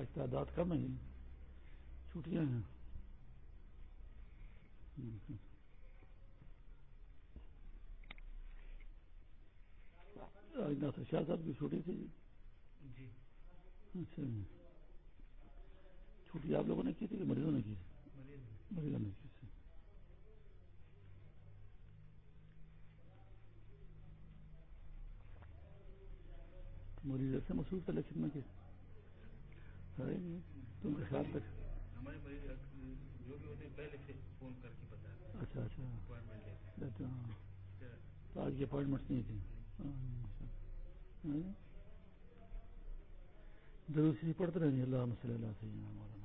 آج تعداد کم ہے چھٹیاں ہیں۔ آج ناصر شاہ صاحب کی چھٹی تھی۔ جی۔ اچھا۔ چھٹی آپ لوگوں نے کی تھی کہ مریضوں نے کی؟ مریضوں نے۔ کی مریض ایسے محسوس تھا لیکن میں کہ تم کے خیال تک۔ ہمارے مریض جو بھی ہوتے پہلے سے فون کر کے بتا اچھا اچھا۔ اپوائنٹمنٹ ہاں۔ آج کی اپوائنٹمنٹ نہیں تھی۔ ضرور پڑھتے رہیں اللہ صلی اللہ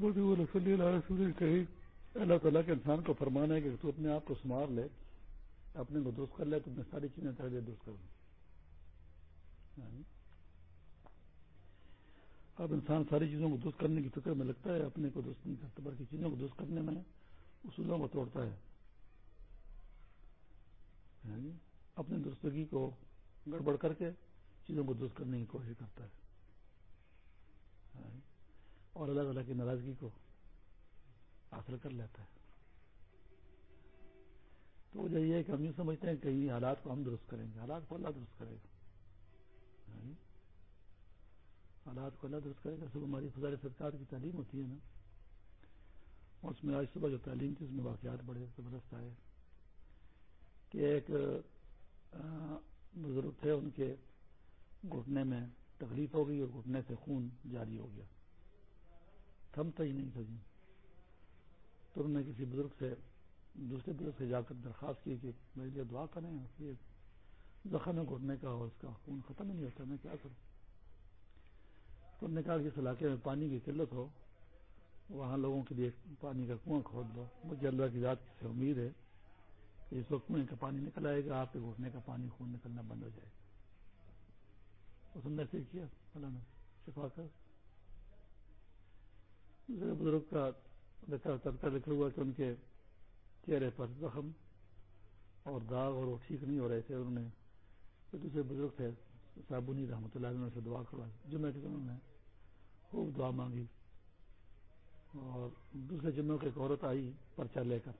سے ہمارا اللہ تعالیٰ کے انسان کو فرمانا ہے کہ تو اپنے آپ کو سنوار لے، اپنے کو درست کر لے، تو اپنے ساری چیزیں چاہیے درست کر دیں یعنی اب انسان ساری چیزوں کو درست کرنے کی فکر میں لگتا ہے، اپنے کو درست نہیں کرتا، بلکہ چیزوں کو درست کرنے میں اصولوں کو توڑتا ہے۔ یعنی اپنی درستگی کو گڑبڑ کر کے چیزوں کو درست کرنے کی کوشش کرتا ہے۔ یعنی اور اللہ تعالیٰ کی ناراضگی کو حاصل کر لیتا ہے۔ تو وجہ یہ ہے کہ ہم یہ سمجھتے ہیں کہ یہ حالات کو ہم درست کریں گے، حالات کو اللہ درست کرے گا۔ حالات کو اللہ درست کرے گا، صبح ہماری فضار سرکار کی تعلیم ہوتی ہے نا۔ اور اس میں آج صبح جو تعلیم تھی، اس میں واقعات بڑے زبردست آئے۔ کہ ایک بزرگ تھے، ان کے گھٹنے میں تکلیف ہو گئی اور گھٹنے سے خون جاری ہو گیا۔ تھمتا ہی نہیں تھا جی۔ تو انہوں نے کسی بزرگ سے، دوسرے بزرگ سے جا کر درخواست کی کہ میرے لیے دعا کریں زخم گھٹنے کا اور اس کا خون ختم ہی نہیں ہوتا، میں کیا کروں؟ تو انہوں نے کہا کہ اس علاقے میں پانی کی قلت ہو، وہاں لوگوں کے لیے پانی کا کنواں کھود دو۔ مجھے اللہ کی ذات سے امید ہے کہ اس وقت کنویں کا پانی نکل آئے گا، آپ کے گھٹنے کا پانی خون نکلنا بند ہو جائے۔ گا اس نے ایسے کیا، اللہ نے شفا کر۔ بزرگ کا تذکر لکھا ہوا کہ ان کے چہرے پر زخم اور داغ اور وہ ٹھیک نہیں ہو رہے تھے، انہوں نے دوسرے بزرگ تھے صابنی رحمۃ اللہ علیہ سے دعا کروا جمعے کے انہوں نے خوب دعا مانگی۔ اور دوسرے جمعے کی ایک عورت آئی پرچہ لے کر۔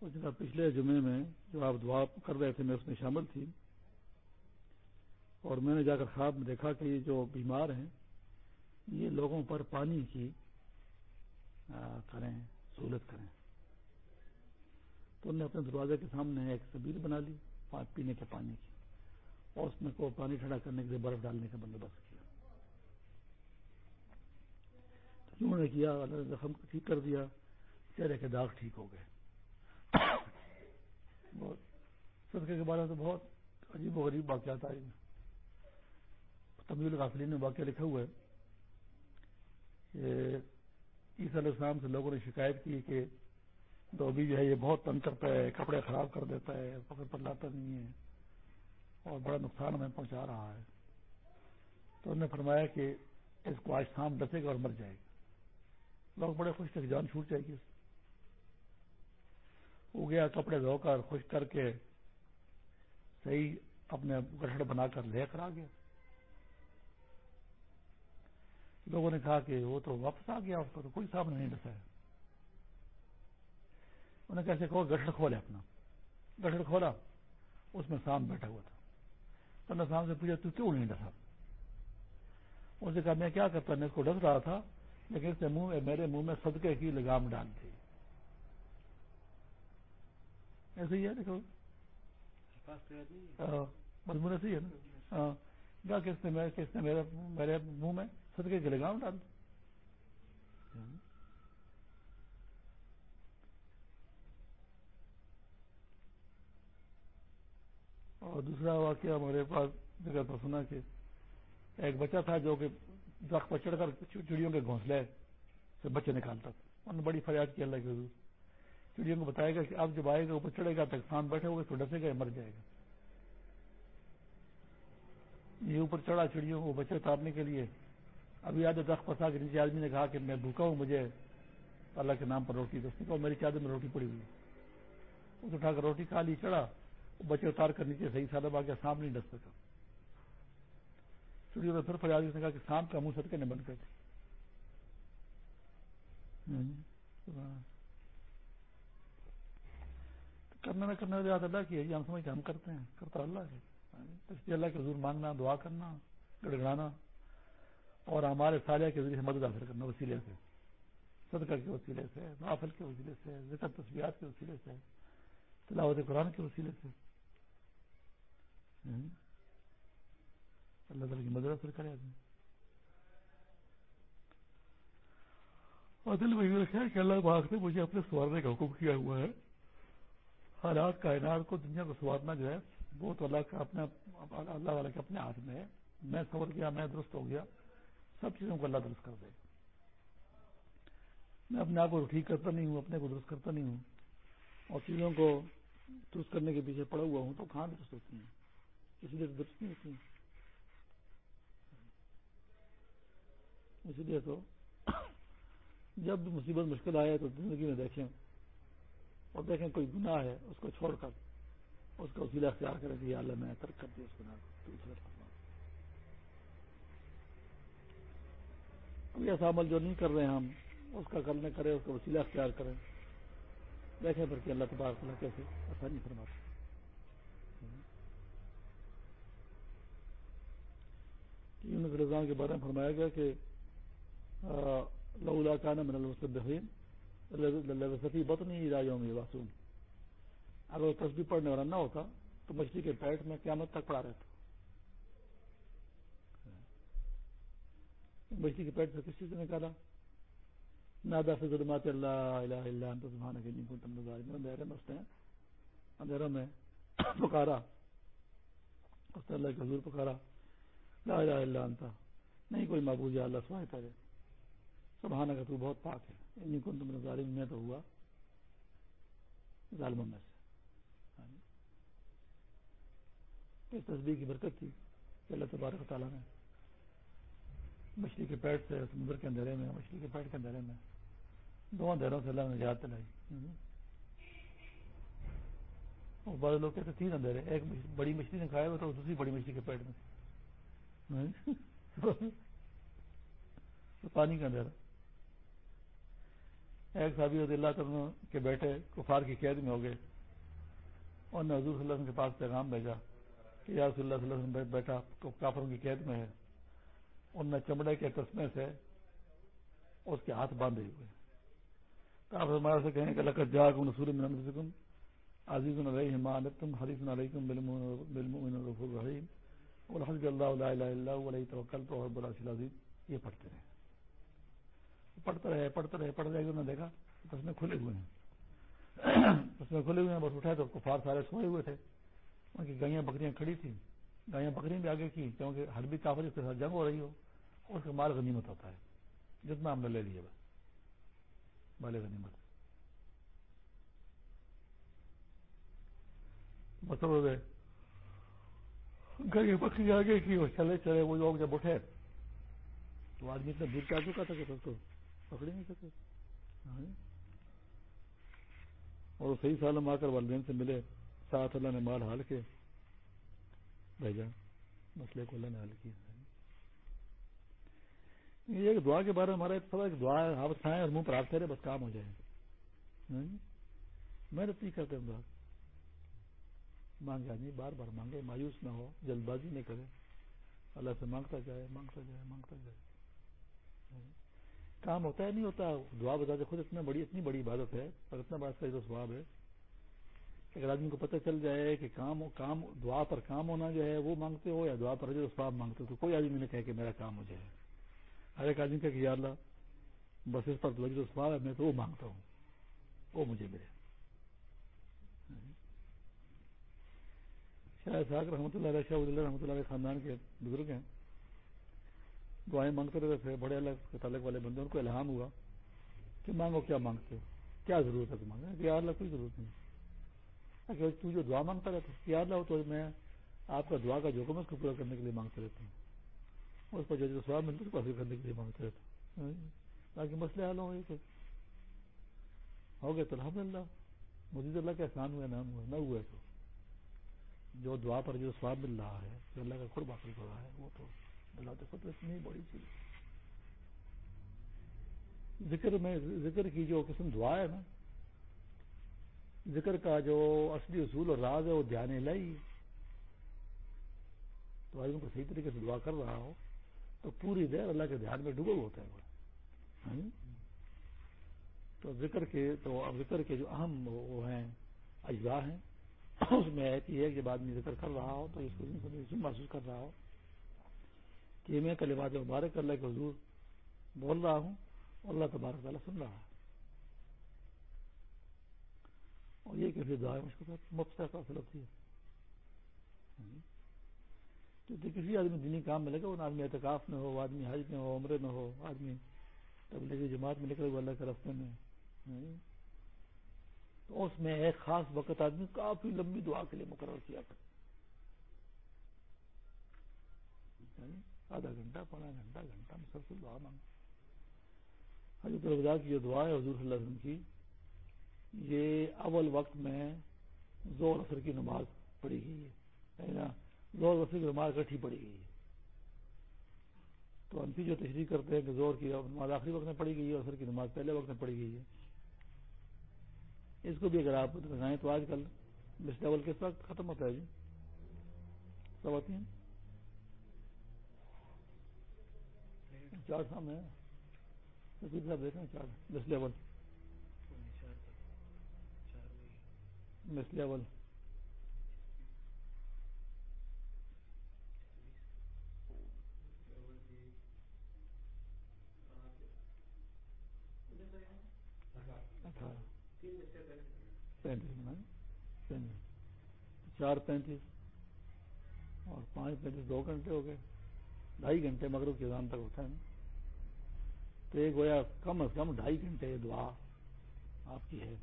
اس نے پچھلے جمعے میں جو آپ دعا کر رہے تھے، میں اس میں شامل تھی۔ اور میں نے جا کر خواب میں دیکھا کہ یہ جو بیمار ہیں، یہ لوگوں پر پانی کی کریں، سہولت کریں۔ تو انہوں نے اپنے دروازے کے سامنے ایک سبیر بنا لی پینے کے پانی کی، اور اس میں کو پانی ٹھنڈا کرنے کے لیے برف ڈالنے کا بندوبست کیا۔ تو انہوں نے کیا، اللہ نے زخم کو ٹھیک کر دیا، چہرے کے داغ ٹھیک ہو گئے۔ صدقے کے بارے میں تو بہت عجیب و غریب واقعات آئے۔ تمیل غافلین میں واقعہ لکھا ہوا ہے عیسی علیہ السلام سے لوگوں نے شکایت کی کہ دھوبی جو ہے یہ بہت تنگ کرتا ہے، کپڑے خراب کر دیتا ہے پکڑ پر لاتا نہیں ہے اور بڑا نقصان ہمیں پہنچا رہا ہے۔ تو انہوں نے فرمایا کہ اس کو آج شام ڈسے گا اور مر جائے گا۔ لوگ بڑے خوش تھے جان چھوٹ جائے گی۔ وہ گیا کپڑے دھو کر، خوش کر کے صحیح اپنے گٹھڑ بنا کر لے کر آ گیا۔ لوگوں نے کہا کہ وہ تو واپس آ گیا اس کو تو کوئی سامنے نہیں ڈسا ہے۔ انہیں کیسے کہو گٹھڑ کھولے اپنا۔ گٹھڑ کھولا اس میں سام بیٹھا ہوا تھا۔ تو نے سام سے پوچھا تو کیوں نہیں ڈسا اس نے کہا میں کیا کرتا میں اس کو ڈس رہا تھا لیکن اس نے منہ میرے منہ میں صدقے کی لگام ڈال دی۔ ایسے ہی ہے دیکھو۔ مضمون ایسے ہی ہے نا۔ ہاں نے کس نے میرے منہ میں صدقے کے لگام ڈال اور دوسرا واقعہ ہمارے پاس جگہ پر سنا کہ ایک بچہ تھا جو کہ درخت پر چڑھ کر چڑیوں کے گھونسلے سے بچے نکالتا تھا۔ انہوں نے بڑی فریاد کی، اللہ کے حضور۔ چڑیوں کو بتایا گا کہ اب جب آئے گا، اوپر چڑھے گا تک سان بیٹھے ہوئے، تو ڈسے گا مر جائے گا۔ یہ اوپر چڑھا چڑیوں کو بچے اتارنے کے لیے ابھی آدھے درخت پر تھا کہ نیچے آدمی نے کہا کہ میں بھوکا ہوں، مجھے اللہ کے نام پر روٹی دوستی کو میری چادر میں روٹی پڑی ہوئی۔ اس اٹھا کر روٹی کھا لی، چڑھا۔ بچے اتار کر نیچے صحیح سادہ باغ سانپ نہیں ڈس سکا۔ چڑیوں میں پھر فریاد نے کہا کہ سانپ کا منہ سد بند کر ہاں جی، کرنے میں کرنے والی اللہ کی ہے یہ ہم سمجھتے ہم کرتے ہیں۔ کرتا اللہ ہے۔ ہاں جی، اللہ کے حضور مانگنا، دعا کرنا، گڑگڑانا۔ اور ہمارے سالیہ کے ذریعے مدد حاصل کرنا وسیلے سے، صدقہ کے وسیلے سے نافل کے وسیلے سے ذکر تصویرات کے وسیلے سے، تلاوت قرآن کے وسیلے سے۔ اللہ تعالیٰ کی مدد حاصل کرے۔ آدمی اور دل میں یہ رکھا ہے کہ اللہ پاک نے مجھے اپنے سوارنے کا حکم کیا ہوا ہے۔ حالات کائنات کو دنیا کو سوارنا جو ہے، وہ تو اللہ کا اپنے اللہ والے کے اپنے ہاتھ میں ہے۔ میں سور گیا میں درست ہو گیا۔ سب چیزوں کو اللہ درست کر دے۔ میں اپنے آپ کو ٹھیک کرتا نہیں ہوں، اپنے کو درست کرتا نہیں ہوں۔ اور چیزوں کو درست کرنے کے پیچھے پڑا ہوا ہوں تو کہاں درست ہوتی ہیں؟ اس لیے درست نہیں ہوتی اس لیے تو جب بھی مصیبت، مشکل آئے تو زندگی میں دیکھیں۔ اور دیکھیں کوئی گناہ ہے، اس کو چھوڑ کر، اس کا وسیلہ اختیار کریں کہ اللہ میں ترک کر دیا اس گناہ کو کوئی ایسا عمل جو نہیں کر رہے ہیں ہم، اس کا کرنے کرے اس کا وسیلہ اختیار کریں۔ دیکھیں پھر کہ اللہ تبارک اللہ کیسے آسانی فرماتے رضا کے بارے میں فرمایا گیا کہ لولا کان من المصبحین صفی بت نہیں راجوں میں واسوم اگر وہ تصویر پڑھنے والا نہ ہوتا، تو مچھلی کے پیٹ میں قیامت تک پڑا رہتا۔ مچھلی کے پیٹ سے کس چیز نے نکالا؟ نادا سے ظلمات اللہ الہ الا انت سبحانک انی کنت من الظالمین. اندھیرے میں اس نے اندھیروں میں پکارا۔ اس نے اللہ کے حضور پکارا۔ لا الہ الا انت۔ نہیں کوئی معبود یا اللہ سوائے تیرے۔ سبحانہ کا تو بہت پاک ہے۔ انی کنت من الظالمین، میں تو ہوا۔ ظالموں میں سے۔ ہاں جی۔ اس تصویر کی برکت تھی کہ اللہ تبارک تعالیٰ نے مچھلی کے پیٹ سے سمندر کے اندھیرے میں، مچھلی کے پیٹ کے اندھیرے میں۔ دو اندھیروں سے اللہ نے یاد دلائی۔ اور بعض لوگ کہتے تین اندھیرے، ایک بڑی مچھلی نے کھایا ہوا تو دوسری بڑی مچھلی کے پیٹ میں۔ پانی کا اندھیرا۔ ایک صحابی رضی اللہ تعالیٰ کے بیٹے کفار کی قید میں ہو گئے۔ اور نے حضور صلی اللہ علیہ وسلم کے پاس پیغام بھیجا کہ یا رسول اللہ صلی اللہ علیہ وسلم بیٹا کافروں کی قید میں ہے۔ ان نے چمڑے کے قسمے سے اس کے ہاتھ باندھے ہوئے تو آپ ہمارے سے کہیں کہ لقت جا کم نصور من عزیز علیہ تم حریف علیکم بالمؤمن الرحیم۔ الحمد اللہ لا الہ الا علیہ توکلت وهو رب العرش العظیم۔ یہ پڑھتے رہے۔ پڑھتے رہے پڑھتے رہے پڑھ رہے انہوں نے دیکھا اس میں کھلے ہوئے ہیں۔ اس میں کھلے ہوئے ہیں، بس اٹھائے تو کفار سارے سوئے ہوئے تھے۔ ان کی گائیاں بکریاں کھڑی تھیں۔ گائیاں بکریاں بھی آگے کی، کیونکہ ہر بھی کافر اس کے ساتھ جنگ ہو رہی ہو، اس کا مال غنیمت ہوتا ہے۔ جتنا ہم نے لے لیا بس، مال غنیمت۔ مطلب گائیاں بکری آگے کی اور چلے چلے، وہ لوگ جب اٹھے، تو آدمی اتنا دور کیا چکا تھا کہ اس کو نہیں سکے۔ ہاں۔ اور صحیح سالم آ کر والدین سے ملے، ساتھ اللہ نے مال حال کے بھیجا، مسئلے کو اللہ نے حل کیا۔ یہ ایک دعا کے بارے میں ہمارا ایک ایک دعا ہے ہاتھ کھائیں اور منہ پر ہاتھ پھیرے بس کام ہو جائے۔ محنت نہیں کرتے ہم دعا مانگا نہیں، بار بار مانگے، مایوس نہ ہو، جلد بازی نہیں کرے۔ اللہ سے مانگتا جائے مانگتا جائے مانگتا جائے۔ ہاں جی؟ کام ہوتا ہے، نہیں ہوتا۔ دعا بتا دے خود اتنا بڑی، اتنی بڑی عبادت ہے، اور اتنا بڑا کا جو سواب ہے۔ اگر آدمی کو پتہ چل جائے کہ کام کام، دعا پر کام ہونا جو ہے وہ مانگتے ہو یا دعا پر جو سواب مانگتے ہو، تو کوئی آدمی نے کہا کہ میرا کام ہو جائے ہر ایک آدمی کہ یا اللہ، بس اس پر جو سواب ہے، میں تو وہ مانگتا ہوں، وہ مجھے ملے۔ شاید صاحب رحمۃ اللہ علیہ، شاہ رحمۃ اللہ علیہ خاندان کے بزرگ ہیں۔ دعائیں مانگتے رہتے تھے، بڑے الگ تعلق والے بندے، ان کو الہام ہوا کہ مانگو کیا مانگتے ہو، کیا ضرورت ہے تمہارے کہ اللہ، کوئی ضرورت نہیں۔ اگر تو جو دعا مانگتا رہتا یاد لاؤ تو میں آپ کا دعا کا جو حکم ہے اس کو پورا کرنے کے لیے مانگتا رہتا ہوں۔ اس پر جو جو سواب ملتا ہے، اس کو حاصل کرنے کے لیے مانگتا رہتا ہوں۔ تاکہ مسئلے حال ہوں گے ہو گئے تو الحمد للہ مزید اللہ کا احسان ہوا نام ہوا، نہ ہوا تو۔ جو دعا پر جو سواب مل رہا ہے، جو اللہ کا خود باقی ہو رہا ہے، وہ تو اللہ تو خود اتنی بڑی چیز۔ ذکر میں، ذکر کی جو قسم دعا ہے نا ذکر کا جو اصلی اصول اور راز ہے وہ دھیان لائی تو آدمی کو صحیح طریقے سے دعا کر رہا ہو تو پوری دیر اللہ کے دھیان میں ڈوبا ہوتا ہے وہ۔ ہاں؟ تو ذکر کے، تو ذکر کے جو اہم وہ ہیں، اجزاء ہیں، اس میں ایسی ہے جب آدمی ذکر کر رہا ہو، تو اس کو محسوس کر رہا ہو کہ میں کلمات مبارک اللہ کے حضور بول رہا ہوں اللہ تبارک تعالیٰ سن رہا ہے۔ اور یہ کیسے دعا ہے مشکل مفت کا ہوتی ہے۔ کسی آدمی دینی کام میں لگے وہ آدمی اعتکاف میں ہو آدمی حج میں ہو، عمرے میں ہو، آدمی تبلیغی جماعت میں نکلے ہوئے اللہ کے رستے میں۔ تو اس میں ایک خاص وقت آدمی کافی لمبی دعا کے لیے مقرر کیا کرتا آدھا گھنٹہ پونا گھنٹہ گھنٹہ مسلسل دعا مانگ حضرت الوداع کی جو دعا ہے، حضور صلی اللہ علیہ وسلم کی یہ اول وقت میں زور اثر کی نماز پڑھی گئی ہے۔ یعنی زور اثر کی نماز کٹھی پڑھی گئی ہے۔ تو انتی جو تشریح کرتے ہیں کہ زور کی نماز آخری وقت میں پڑھی گئی ہے اثر کی نماز پہلے وقت میں پڑھی گئی ہے۔ اس کو بھی اگر آپ دکھائیں تو آج کل مس لیول کس وقت ختم ہوتا ہے جی؟ سب آتی ہیں؟ چار سامنے دیکھیں چار۔ مس لیول مس لیول چار پینتیس۔ اور پانچ پینتیس، دو گھنٹے ہو گئے۔ ڈھائی گھنٹے مغرب کے نام تک ہوتا ہے نا۔ تو ایک گویا کم از کم ڈھائی گھنٹے دعا آپ کی ہے۔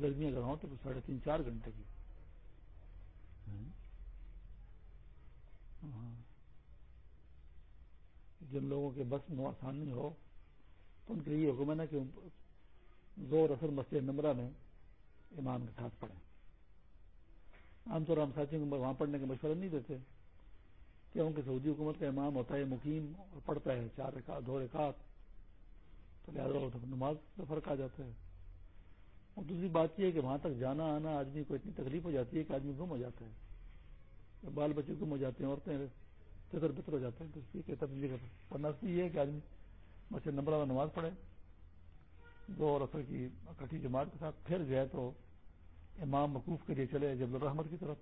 گرمی اگر ہوں تو ساڑھے تین چار گھنٹے کی۔ ہاں۔ جن لوگوں کے بس میں آسانی ہو تو ان کے لیے حکم ہے نا کہ زور اثر مسجد نمبرہ میں امام کے ساتھ پڑھیں۔ عام طور ہم ساتھیوں کو وہاں پڑھنے کا مشورہ نہیں دیتے کیونکہ سعودی حکومت کا امام ہوتا ہے مقیم اور پڑھتا ہے چار رکعت دو رکعت۔ تو لہٰذا نماز کا فرق آ جاتا ہے۔ اور دوسری بات یہ ہے کہ وہاں تک جانا آنا آدمی کو اتنی تکلیف ہو جاتی ہے کہ آدمی گم ہو جاتا ہے۔ بال بچے گم ہو جاتے ہیں، عورتیں فطر فطر ہو جاتے ہیں۔ تو اس لیے تبدیلی ورنہ یہ ہے کہ آدمی بچے نمبر والا نماز پڑھے، دو اور اثر کی اکٹھی جماعت کے ساتھ پھر جو ہے تو امام وقوف کے لیے چلے جب الرحمت کی طرف۔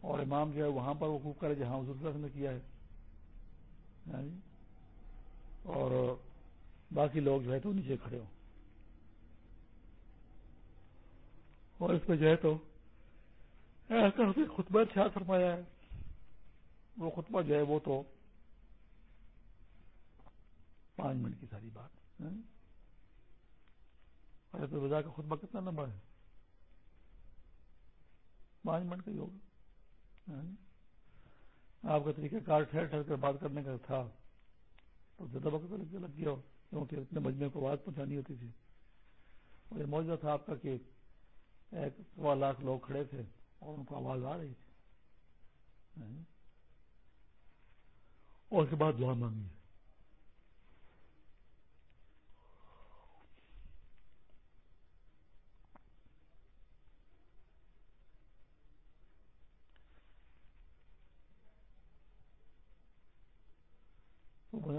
اور امام جو ہے وہاں پر وقوف کرے، جہاں حضور نے کیا ہے۔ ہاں جی۔ اور باقی لوگ جو ہے تو نیچے کھڑے ہوں۔ اور اس میں جو ہے تو خطبہ خیال فرمایا ہے۔ وہ خطبہ جو ہے وہ تو پانچ منٹ کی ساری بات حضرت رضا کا خطبہ کتنا لمبا ہے؟ پانچ منٹ کا ہی ہوگا۔ ہاں جی۔ آپ کا طریقہ کار ٹھہر ٹھہر کر بات کرنے کا تھا۔ تو زیادہ وقت لگ گیا کیونکہ اتنے مجمے کو آواز پہنچانی ہوتی تھی۔ اور یہ موجودہ تھا آپ کا کہ سوا لاکھ لوگ کھڑے تھے، اور ان کو آواز آ رہی تھی۔ اور اس کے بعد دعا مانگی۔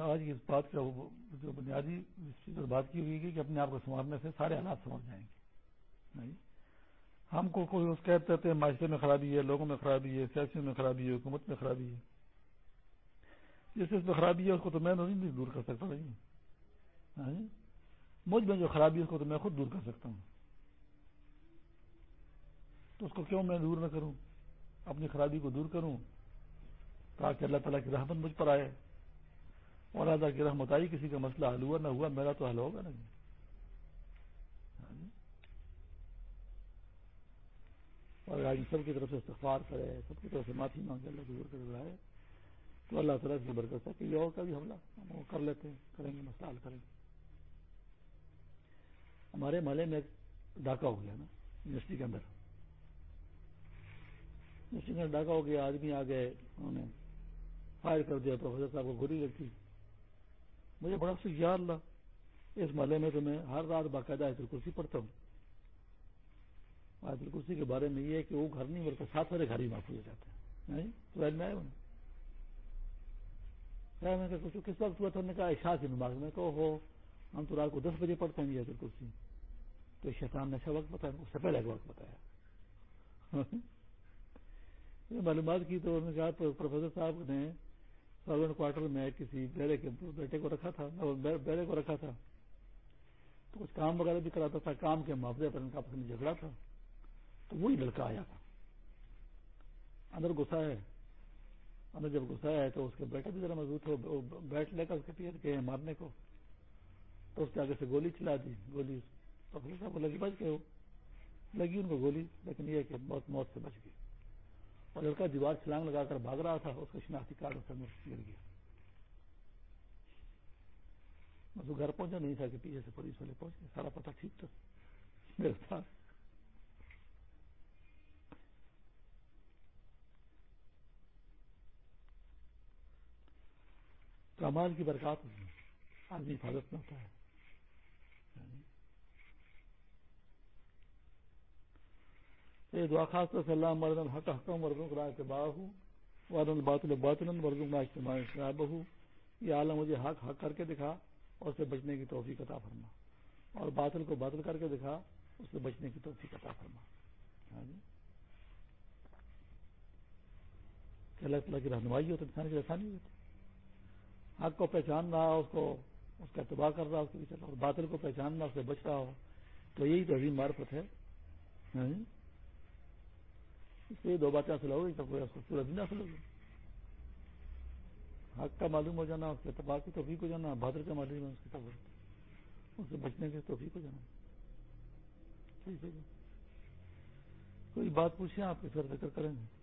آج کی اس بات کا جو بنیادی بات کی ہوئی کہ اپنے آپ کو سنوارنے سے سارے حالات سنور جائیں گے۔ ہم کو کوئی کہتے ہیں معاشرے میں خرابی ہے، لوگوں میں خرابی ہے، سیاسی میں خرابی ہے، حکومت میں خرابی ہے۔ جس اس میں خرابی ہے، اس کو تو میں نہیں دور کر سکتا ہاں جی؟ مجھ میں جو خرابی ہے، اس کو تو میں خود دور کر سکتا ہوں۔ تو اس کو کیوں میں دور نہ کروں؟ اپنی خرابی کو دور کروں تاکہ اللہ تعالیٰ کی رحمت مجھ پر آئے۔ اور اللہ کی رحمت آئی، کسی کا مسئلہ حل ہوا نہ ہوا، میرا تو حل ہوگا نا جی ہاں جی؟ اور آج سب کی طرف سے استفار کرے، سب کی طرف سے معافی مانگے، اللہ کی برکت بڑھائے تو اللہ تعالیٰ کی برکت ہے کہ یہ اور کا بھی حملہ ہم وہ کر لیتے ہیں، کریں گے مسئلہ حل کریں گے۔ ہمارے محلے میں ایک ڈاکہ ہو گیا نا، یونیورسٹی کے اندر۔ یونیورسٹی کے اندر ڈاکہ ہو گیا، آدمی آ گئے، انہوں نے فائر کر دیا پروفیسر صاحب کو گولی لگتی۔ مجھے بڑا سے یاد لا اس محلے میں تو میں ہر رات باقاعدہ آیت الکرسی پڑھتا ہوں۔ آیت الکرسی کے بارے میں یہ ہے کہ وہ گھر نہیں بلکہ سات والے گھر ہی محفوظ ہو جاتے ہیں۔ تو میں آئے میں کچھ کس وقت ہوا تھا؟ نے کہا شاہ کی نماز میں۔ کہو ہو ہم تو رات کو دس بجے پڑھتے ہیں یہ آیت الکرسی۔ تو شیطان نے اچھا وقت بتایا، اس سے پہلے ایک وقت بتایا۔ معلومات کی تو انہوں نے کہا پروفیسر صاحب نے سروینٹ کوارٹر میں کسی بیڑے کے بیٹے کو رکھا تھا بیڑے کو رکھا تھا۔ تو کچھ کام وغیرہ بھی کراتا تھا، کام کے معاوضے پر ان کا اپنے جھگڑا تھا۔ وہی لڑکا آیا تھا۔ اندر گسا ہے۔ اندر جب گسا ہے تو اس کے بیٹا بھی ذرا مضبوط ہو بیٹ لے کر اس کے پیٹ گئے مارنے کو۔ تو اس کے آگے سے گولی چلا دی۔ گولی تو صاحب لگی بچ گئے لگی ان کو گولی، لیکن یہ کہ بہت موت سے بچ گئی اور لڑکا دیوار چھلانگ لگا کر بھاگ رہا تھا، اس کا شناختی کارڈ اس میں گر گیا۔ میں گھر پہنچا، نہیں تھا کہ پیچھے سے پولیس والے پہنچ گئے، سارا پتہ ٹھیک تھا میرے ساتھ کمال کی برکات آدمی حفاظت میں ہوتا ہے۔ یعنی یہ دعا خاص طور سے اللہ مرد الحق حکم مردوں کو رائے ہوں۔ ورد الباطل باطل مردوں کا اجتماع شراب ہوں۔ یہ عالم مجھے حق حق کر کے دکھا اور اس سے بچنے کی توفیق عطا فرما۔ اور باطل کو باطل کر کے دکھا، اس سے بچنے کی توفیق عطا فرما۔ ہاں جی اللہ تعالیٰ کی رہنمائی ہو تو انسان کی آسانی ہوتی حق کو پہچان رہا اس کو، اس کا اتباع کر رہا اس کے پیچھے اور باطل کو پہچاننا اس سے بچ رہا ہو۔ تو یہی تو عظیم معرفت ہے۔ ہاں جی؟ دو باتیں حاصل ہو گئی تو پورا دن حاصل ہوگی حق کا معلوم ہو جانا، اس کے اتباع کی توفیق ہو جانا بہادر کا معلوم ہے اس کے اس سے بچنے کے توفیق ہو جانا۔ ٹھیک ہے کوئی بات پوچھیں آپ کے سر ذکر کریں گے؟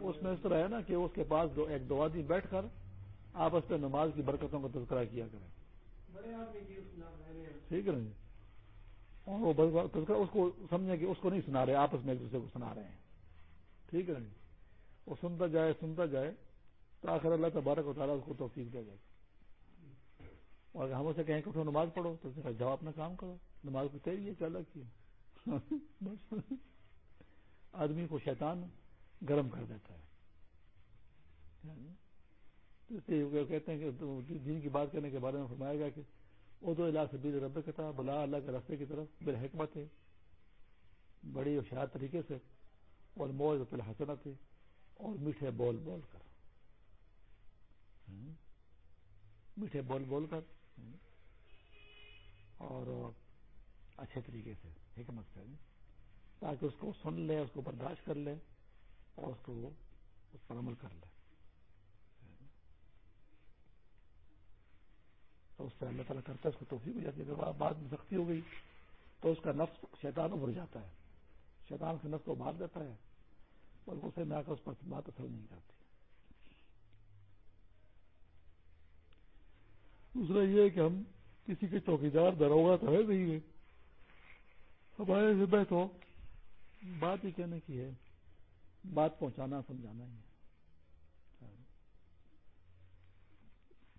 اس میں اس طرح ہے نا کہ اس کے پاس ایک دو آدمی بیٹھ کر آپ اس پہ نماز کی برکتوں کا تذکرہ کیا کریں۔ ٹھیک ہے نا جی؟ اور وہ تذکرہ اس کو سمجھیں کہ اس کو نہیں سنا رہے آپس میں ایک دوسرے کو سنا رہے ہیں۔ ٹھیک ہے نا جی؟ وہ سنتا جائے سنتا جائے، تو آخر اللہ تبارک و تعالیٰ اس کو توفیق دے جائے۔ اور ہم اسے کہیں کہ اٹھو نماز پڑھو، تو جاؤ اپنا کام کرو۔ نماز کو تیری ہے چل کی۔ آدمی کو شیطان گرم کر دیتا ہے۔ کہتے ہیں کہ دین کی بات کرنے کے بارے میں فرمایا گیا کہ وہ تو اللہ سے رب کہتا بلا اللہ کے راستے کی طرف بے حکمت ہے۔ بڑی ہوشیار طریقے سے اور موج پہ حسنت ہے اور میٹھے بول بول کر۔ میٹھے بول بول کر۔ اور اچھے طریقے سے حکمت سے، تاکہ اس کو سن لے، اس کو برداشت کر لے۔ اور اس اس پر عمل کر لے۔ تو اس سے اللہ تعالیٰ کرتا ہے، اس کو توفیق ہو جاتی ہے۔ بعد میں سختی ہو گئی تو اس کا نفس شیطان ابھر جاتا ہے۔ شیطان کے نفس کو مار دیتا ہے اور غصے میں آ کر اس پر بات اثر نہیں کرتی۔ دوسرا یہ کہ ہم کسی کے چوکیدار دروگا تو ہے نہیں۔ ہے ہمارے ذمہ تو بات ہی کہنے کی ہے بات پہنچانا، سمجھانا ہی ہے۔ ہاں۔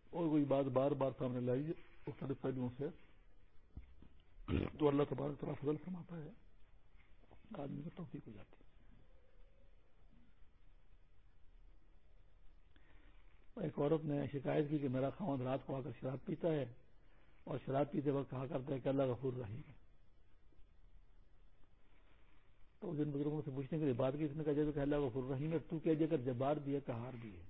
اور کوئی بات بار بار سامنے لائی مختلف پہلوؤں سے تو اللہ تبارک طرح فضل فرماتا ہے۔ آدمی کو توفیق ہو جاتی ایک عورت نے شکایت کی کہ میرا خاون رات کو آ کر شراب پیتا ہے اور شراب پیتے وقت کہا کرتا ہے کہ اللہ غفور رہی ہے۔ تو جن بزرگوں سے پوچھنے کے لیے بات کی، اس نے کہا جائے کہ اللہ غفور رحیم ہے، تو کہہ دیا کر جبار بھی ہے کہار بھی ہے۔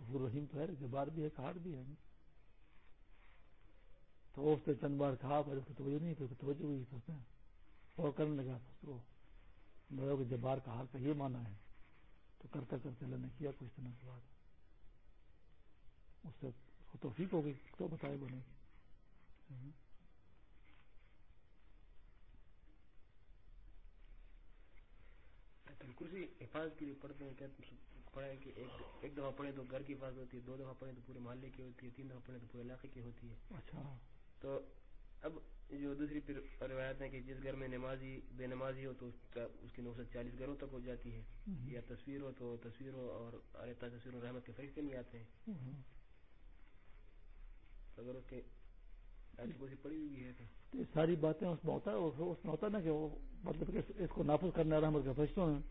غفور رحیم تو ہے، جبار بھی ہے کہار بھی ہے۔ تو اس نے چند بار کہا پر اس کو توجہ نہیں، پھر توجہ ہوئی اس نے اور کرنے لگا اس کو کہ جبار کہار کا یہ مانا ہے۔ تو کرتا کرتے اللہ نے کیا، کچھ دنوں کے بعد اس سے توفیق ہو گئی، تو بتائے بولے۔ کرسی حفاظت کے لیے پڑھتے ہیں پڑھے کہ ایک دفعہ پڑھے تو گھر کی حفاظت ہوتی ہے دو دفعہ پڑھے تو پورے محلے کی ہوتی ہے تین دفعہ پڑھے تو پورے علاقے کی ہوتی ہے۔ اچھا۔ تو اب جو دوسری پھر روایت ہے کہ جس گھر میں نمازی بے نمازی ہو تو اس کی نو سو چالیس گھروں تک ہو جاتی ہے۔ یا تصویر ہو تو تصویر ہو اور تصویر و رحمت کے فرشتے نہیں آتے ہیں۔ اگر اس کے ہے تو۔ ساری باتیں اس میں ہوتا ہے اس میں ہوتا ہے نا کہ وہ مطلب کہ اس کو نافذ کرنے رحمت کے فرشتوں ہیں۔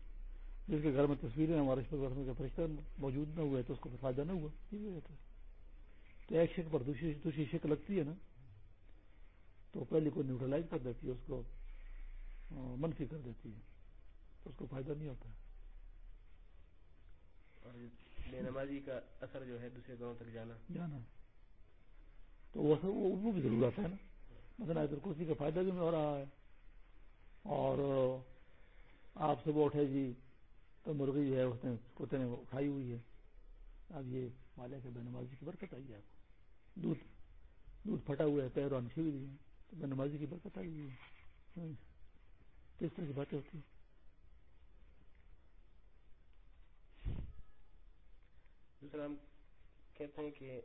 جس کے گھر میں تصویریں ہمارے کے فرشتہ موجود نہ ہوئے تو اس کو فائدہ نہ ہوا۔ تو۔ ایک شک پر دوسری دوسری شک لگتی ہے نا۔ تو پہلے کو نیوٹرلائز کر دیتی ہے اس کو منفی کر دیتی ہے۔ تو اس کو فائدہ نہیں ہوتا۔ اور بے نمازی کا اثر جو ہے دوسرے گاؤں تک جانا۔ جانا۔ تو وہ بھی ضرورت ہے نا۔ مثلا ادھر کرسی کا فائدہ بھی ہو رہا ہے اور آپ صبح اٹھے جی تو مرغی جو ہے اس نے کتے نے اٹھائی ہوئی ہے۔ اب یہ مالے کے بے نمازی کی برکت آئی ہے آپ کو۔ دودھ دودھ پھٹا ہوا ہے، پیر اور چھوئی دی ہے تو بے نمازی کی برکت آئی ہوئی ہے۔ ہاں جی۔ کس طرح کی باتیں ہوتی ہیں۔ جی دوسرا ہم کہتے ہیں کہ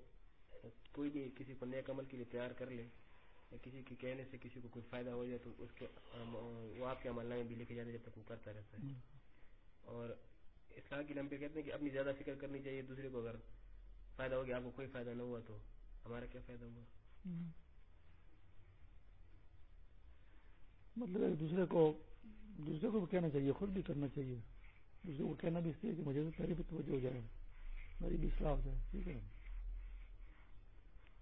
کوئی بھی کسی کو نیک عمل کے لیے تیار کر لے، یا کسی کے کہنے سے کسی کو کوئی فائدہ ہو جائے تو اس کے وہ آپ کے عمل نامے بھی لکھے جاتے جب تک وہ کرتا رہتا ہے۔ اور اصلاح کے لمبے کہتے ہیں کہ اپنی زیادہ فکر کرنی چاہیے، دوسرے کو اگر فائدہ ہو گیا، آپ کو کوئی فائدہ نہ ہوا تو ہمارا کیا فائدہ ہوا؟ مطلب ایک دوسرے کو دوسرے کو بھی کہنا چاہیے، خود بھی کرنا چاہیے۔ دوسرے کو کہنا بھی اس لیے کہ مجھے تو پہلے بھی توجہ ہو جائے، میری بھی اصلاح ہو جائے، ٹھیک ہے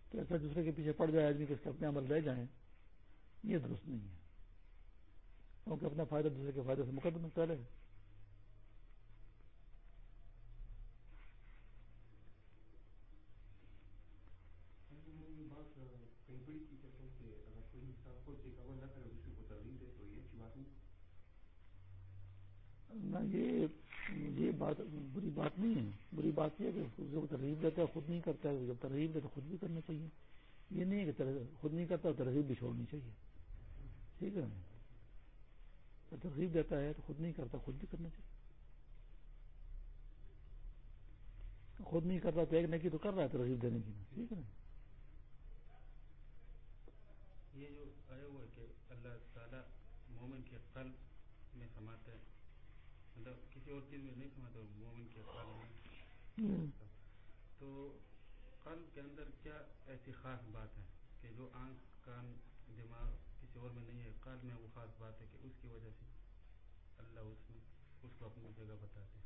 تو ایسا دوسرے کے پیچھے پڑ جائے آدمی کہ اس کے اپنے عمل رہ جائیں، یہ درست نہیں ہے۔ کیونکہ اپنا فائدہ دوسرے کے فائدے سے مقدم مطلب پہلے نہ بات، بری بات نہیں ہے۔ بری بات یہ ہے کہ جو ترغیب دیتا ہے خود نہیں کرتا ہے، جب ترغیب دے تو خود بھی کرنا چاہیے۔ یہ نہیں ہے کہ خود نہیں کرتا ترغیب بھی چھوڑنی چاہیے۔ ٹھیک ہے۔ ترغیب دیتا ہے تو خود نہیں کرتا، خود بھی کرنا چاہیے۔ خود نہیں کرتا تو ایک نہیں تو کر رہا ہے ترغیب دینے کی۔ ٹھیک ہے۔ نا یہ جو آیا ہوا ہے کہ اللہ تعالیٰ مومن کے قلب میں سماتا ہے مطلب کسی اور چیز میں نہیں سماتا مومن کے میں۔ تو قلب کے اندر کیا ایسی خاص بات ہے کہ جو آنکھ کان دماغ کسی اور میں نہیں ہے قلب میں وہ خاص بات ہے کہ اس کی وجہ سے اللہ اس میں اس کو اپنی جگہ بتاتے ہیں۔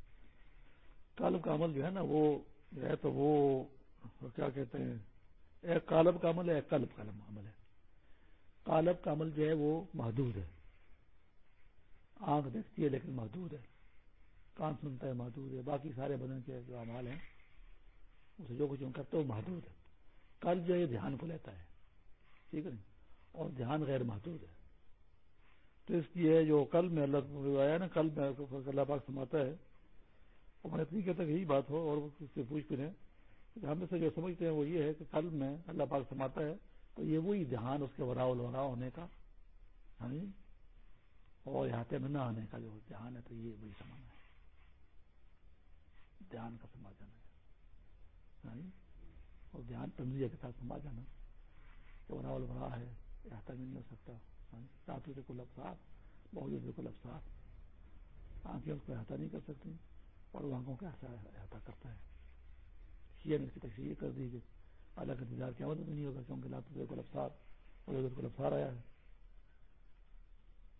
قالب کا عمل جو ہے نا وہ جو ہے تو وہ کیا کہتے ہیں؟ ایک قالب کا عمل ہے ایک قلب کا عمل ہے۔ قالب کا عمل جو ہے وہ محدود ہے۔ آنکھ دیکھتی ہے لیکن محدود ہے۔ کان سنتا ہے، محدود ہے۔ باقی سارے بدن کے جو اعمال ہیں، اسے جو کچھ کرتے وہ محدود ہے۔ قلب جو ہے دھیان کو لیتا ہے۔ ٹھیک ہے اور دھیان غیر محدود ہے۔ تو اس لیے جو کل میں اللہ آیا نا، کل میں اللہ پاک سماتا ہے میں اتنی کہتا کہ یہی بات ہو اور اس سے پوچھ پھریں ہم سے جو سمجھتے ہیں، وہ یہ ہے کہ کل میں اللہ پاک سماتا ہے، تو یہ وہی دھیان اس کے وراء الورا ہونے کا ہاں جی؟ اور یہاں میں نہ آنے کا جو دھیان ہے، تو یہ وہی سمانا ہے۔ دھیان کا سما جانا ہے اور یعنی دھیان تنظیح کے ساتھ سما جانا۔ کہ وراء الورا ہے احاطہ بھی نہیں ہو سکتا۔ یعنی رات ہوتے کو لفظات بہت کو لفظات آنکھیں اس کو احاطہ نہیں کر سکتی اور وہ آنکھوں کا احاطہ کرتا ہے۔ شیئر نے اس کی تشریح کر دی کہ اللہ کا انتظار کیا مدد نہیں ہوگا، کیونکہ لات کو لفظات اور کو لفظار آیا ہے۔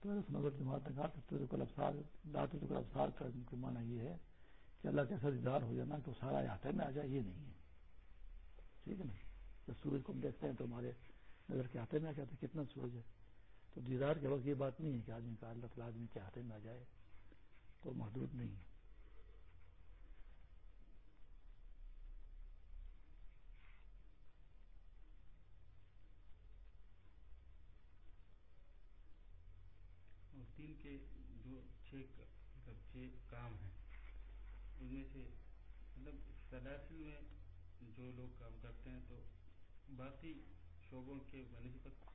تو نظر جماعت نے کہا کہ تجھے کو لفظار لات کو لفظار کا معنی یہ ہے کہ اللہ کا دیدار ہو جانا تو سارا احاطہ میں آ جائے، یہ نہیں ہے۔ ٹھیک ہے نا؟ جب سورج کو ہم دیکھتے ہیں تو ہمارے نظر کے آتے میں آ جاتے کتنا سورج ہے؟ تو دیدار کے وقت یہ بات نہیں ہے کہ آدمی کا اللہ تعالیٰ آدمی کے آتے میں آ جائے تو محدود نہیں ہے تین کے جو چھ مطلب چھ کام ہیں میں سے مطلب سلاسل میں جو لوگ کام کرتے ہیں تو باقی شعبوں کے بنسبت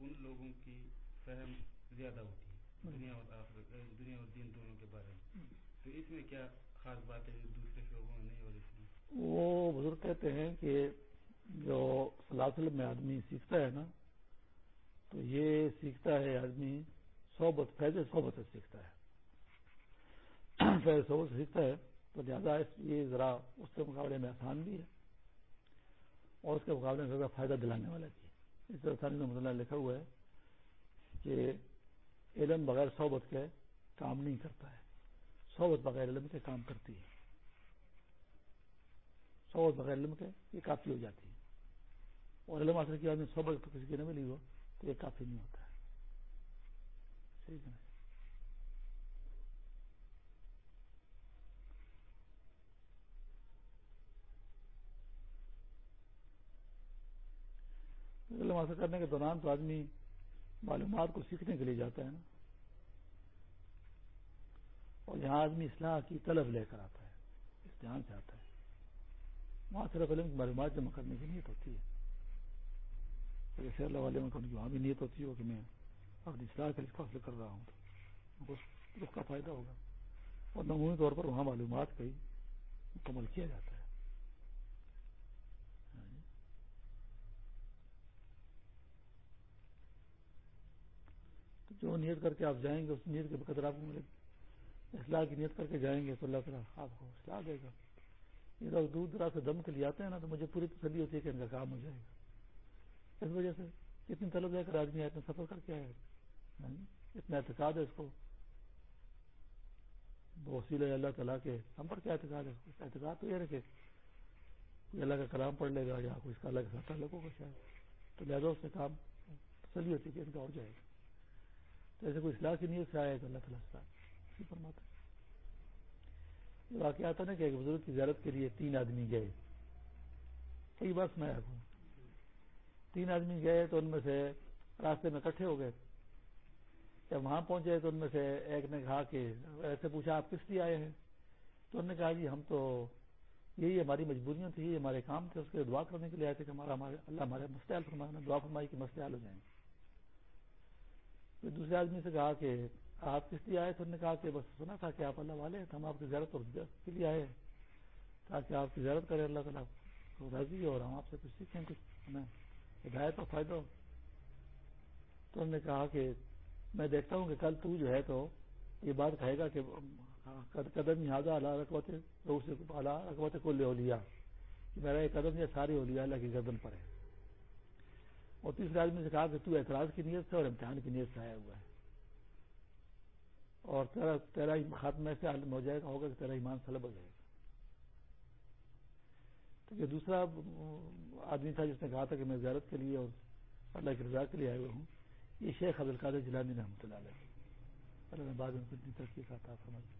ان لوگوں کی فہم زیادہ ہوتی ہے۔ دنیا اور آخر دنیا اور دین دونوں کے بارے میں۔ تو اس میں کیا خاص بات ہے جو دوسرے شعبوں میں نہیں اور اس میں؟ وہ بزرگ کہتے ہیں کہ جو سلاسل میں آدمی سیکھتا ہے نا تو یہ سیکھتا ہے آدمی صحبت فیض صحبت سے سیکھتا ہے۔ فیض صحبت سے سیکھتا ہے۔ تو لہٰذا یہ ذرا اس کے مقابلے میں آسان بھی ہے۔ اور اس کے مقابلے میں زیادہ فائدہ دلانے والا بھی ہے۔ اس طرح میں مطلع لکھا ہوا ہے کہ علم بغیر صحبت کے کام نہیں کرتا ہے۔ صحبت بغیر علم کے کام کرتی ہے۔ صحبت بغیر علم کے یہ کافی ہو جاتی ہے۔ اور علم حاصل کیا صحبت کسی کی نہ ملی ہو تو یہ کافی نہیں ہوتا ہے۔ ٹھیک ہے علم حاصل کرنے کے دوران تو آدمی معلومات کو سیکھنے کے لیے جاتا ہے نا۔ اور یہاں آدمی اصلاح کی طلب لے کر آتا ہے، اس دھیان سے آتا ہے۔ وہاں صرف علم کی معلومات جمع کرنے کی نیت ہوتی ہے۔ جیسے اللہ والے میں وہاں بھی نیت ہوتی ہو کہ میں اپنی اصلاح کے لیے فاصلے کر رہا ہوں تو اس کا فائدہ ہوگا۔ اور نمونی طور پر وہاں معلومات کا ہی مکمل کیا جاتا ہے۔ جو نیت کر کے آپ جائیں گے، اس نیت کے بقدر آپ کو اصلاح کی نیت کر کے جائیں گے تو اللہ تعالیٰ آپ کو اصلاح دے گا۔ یہ لوگ دور دراز سے دم کے لیے آتے ہیں نا، تو مجھے پوری تسلی ہوتی ہے کہ ان کا کام ہو جائے گا۔ اس وجہ سے کتنی طلب لے کر آدمی اتنا سفر کر کے آئے۔ اتنا اعتقاد ہے اس کو۔ وسیلہ اللہ تعالیٰ کے۔ ہم پر کیا اعتقاد ہے؟ اس اعتقاد تو یہ رکھے کوئی اللہ کا کلام پڑھ لے گا یا کوئی اس کا اللہ کے ساتھ کا شاید۔ تو لہٰذا اس سے کام، تسلی ہوتی ہے کہ ان کا ہو جائے گا۔ تو ایسے کوئی اصلاح کی نیت سے آئے تو اللہ تعالیٰ فرماتا واقعہ آتا نا کہ ایک بزرگ کی زیارت کے لیے تین آدمی گئے۔ کئی بار سنایا ہوں۔ تین آدمی گئے تو ان میں سے راستے میں کٹھے ہو گئے۔ جب وہاں پہنچے تو ان میں سے ایک نے کہا کہ ایسے پوچھا آپ کس لیے آئے ہیں؟ تو انہوں نے کہا جی ہم تو یہی ہماری مجبوریاں تھی یہ ہمارے کام تھے، اس کے دعا کرنے کے لیے آئے تھے کہ ہمارا ہمارے اللہ ہمارے مستحل فرمایا دعا فرمائی کہ مستحل ہو جائیں۔ دوسرے آدمی سے کہا کہ آپ کس لیے آئے تو انہوں نے کہا کہ بس سنا تھا کہ آپ اللہ والے ہیں ہم آپ کی زیارت اور کے لیے آئے تاکہ آپ کی زیارت کریں، اللہ تعالیٰ کو راضی اور ہم آپ سے کچھ سیکھیں، کچھ ہمیں ہدایت اور فائدہ ہو۔ تو انہوں نے کہا کہ میں دیکھتا ہوں کہ کل تو جو ہے تو یہ بات کہے گا کہ قدم یہاں اللہ رقبت رقبت کو لے لیا کہ میرا یہ قدم یہ ساری ہو لیا اللہ کی گردن پر ہے۔ اور تیسرے آدمی سے کہا کہ تو اعتراض کی نیت سے اور امتحان کی نیت سے آیا ہوا ہے۔ اور تیرا تیرا خاتمہ ایسے عالم ہو جائے گا ہوگا کہ تیرا ایمان سلب ہو جائے گا۔ تو یہ دوسرا آدمی تھا جس نے کہا تھا کہ میں زیارت کے لیے اور اللہ کی رضا کے لیے آئے ہوئے ہوں۔ یہ شیخ عبد القادر جلانی رحمۃ اللہ علیہ۔ اللہ نے بعد میں اتنی ترقی کا تھا سمجھ